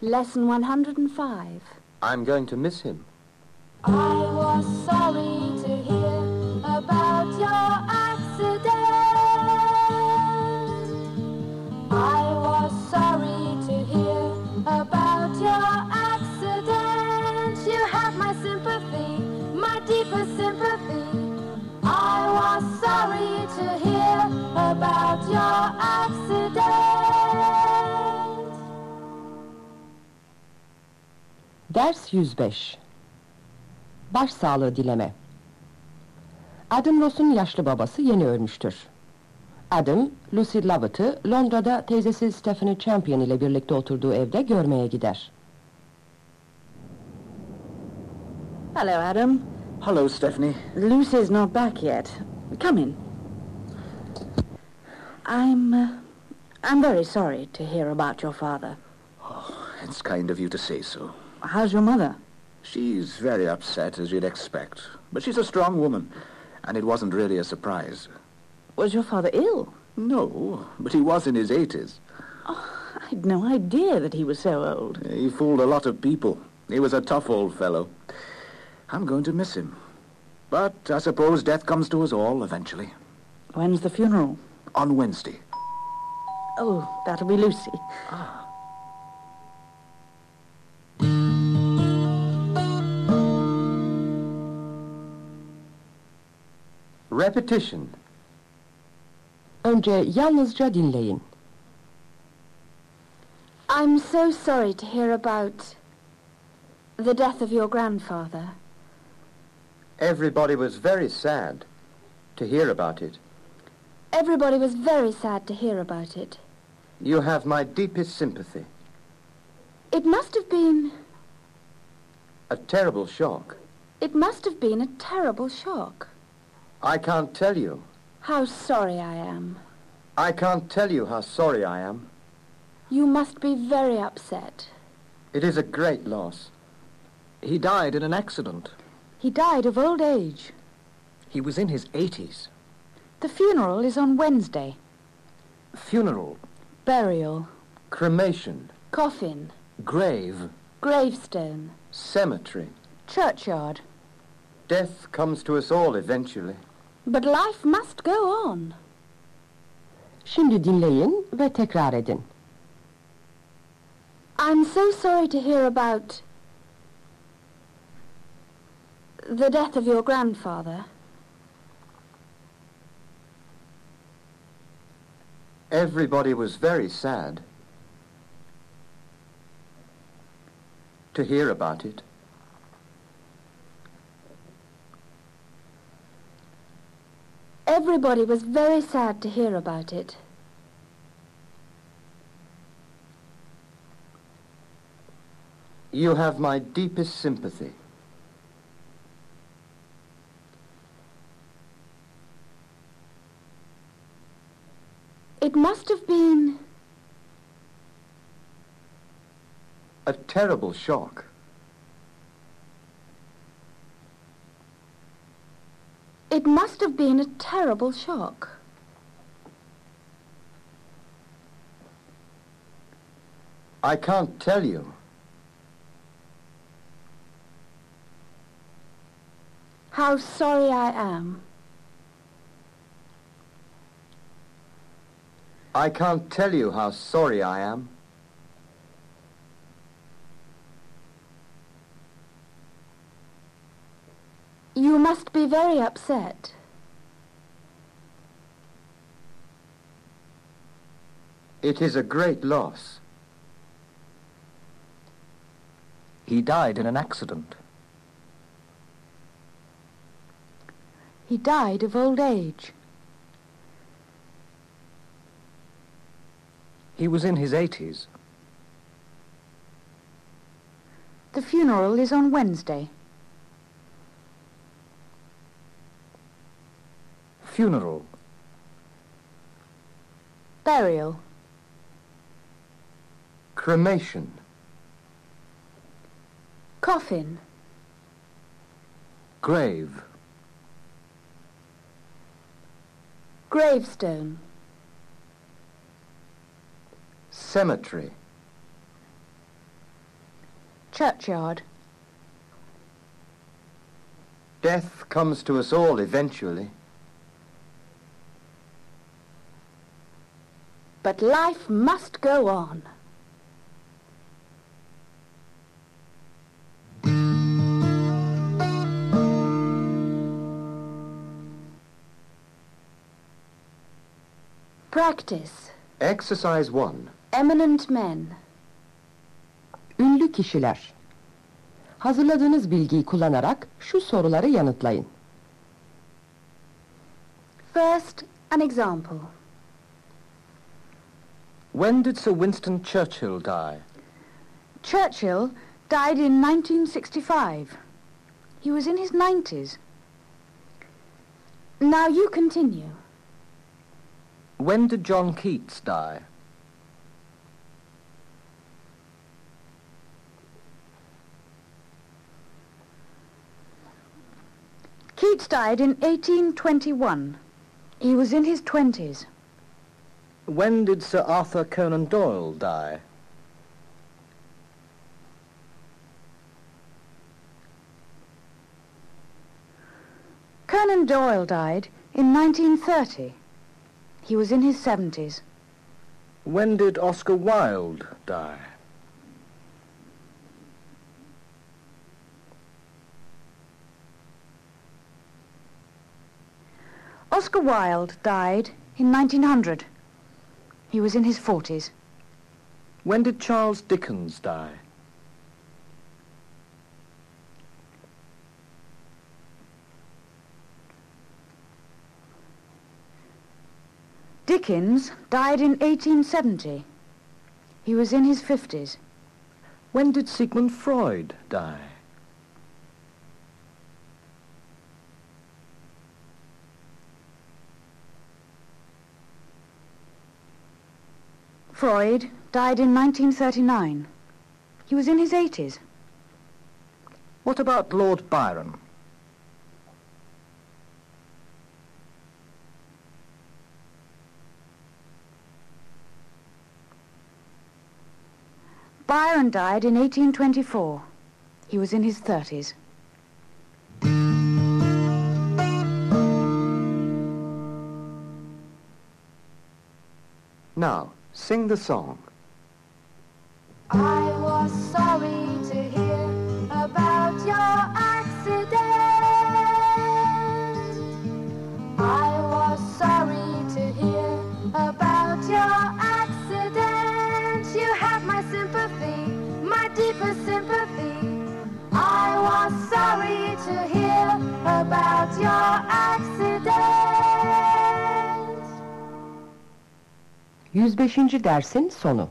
Lesson 105. I'm going to miss him. I was sorry Ders 105 Başsağlığı dileme Adam Ross'un yaşlı babası yeni ölmüştür. Adam, Lucy Lovett'ı Londra'da teyzesi Stephanie Champion ile birlikte oturduğu evde görmeye gider. Hello, Adam. Hello, Stephanie. Lucy's not back yet. Come in. I'm, uh, I'm very sorry to hear about your father. It's kind of you to say so. How's your mother? She's very upset, as you'd expect. But she's a strong woman, and it wasn't really a surprise. Was your father ill? No, but he was in his 80s. Oh, I'd no idea that he was so old. He fooled a lot of people. He was a tough old fellow. I'm going to miss him. But I suppose death comes to us all eventually. When's the funeral? On Wednesday. Oh, that'll be Lucy. Ah. Repetition. Önce yalnızca dinleyin. I'm so sorry to hear about the death of your grandfather. Everybody was very sad to hear about it. Everybody was very sad to hear about it. You have my deepest sympathy. It must have been, A terrible shock. it must have been a terrible shock. I can't tell you. How sorry I am. I can't tell you how sorry I am. You must be very upset. It is a great loss. He died in an accident. He died of old age. He was in his 80s. The funeral is on Wednesday. Funeral, Burial. Cremation. Coffin. grave, Gravestone. Cemetery. Churchyard. Death comes to us all eventually. But life must go on. Şimdi dinleyin ve tekrar edin. I'm so sorry to hear about the death of your grandfather. Everybody was very sad to hear about it. Everybody was very sad to hear about it. You have my deepest sympathy. It must have been A terrible shock. It must have been a terrible shock. I can't tell you. How sorry I am. I can't tell you how sorry I am. You must be very upset. It is a great loss. he died in an accident. He died of old age. He was in his 80s. The funeral is on Wednesday. Funeral, Burial. Cremation. Coffin. grave, Gravestone. Cemetery. Churchyard. Death comes to us all eventually. But life must go on. Practice. Exercise 1. Eminent men. Ünlü kişiler. Hazırladığınız bilgiyi kullanarak şu soruları yanıtlayın. First, an example. When did Sir Winston Churchill die? Churchill died in 1965. He was in his 90s. Now you continue. When did John Keats die? Keats died in 1821. He was in his 20s. When did Sir Arthur Conan Doyle die? Conan Doyle died in 1930. He was in his 70s. When did Oscar Wilde die? Oscar Wilde died in 1900. He was in his 40s. When did Charles Dickens die? Dickens died in 1870. He was in his 50s. When did Sigmund Freud die? Freud died in 1939. He was in his 80s. What about Lord Byron? Byron died in 1824. He was in his 30s. Now, sing the song. I was sorry to hear about your accident. I was sorry to hear about your accident. You have my sympathy, my deepest sympathy. I was sorry to hear about your accident. 105. dersin sonu.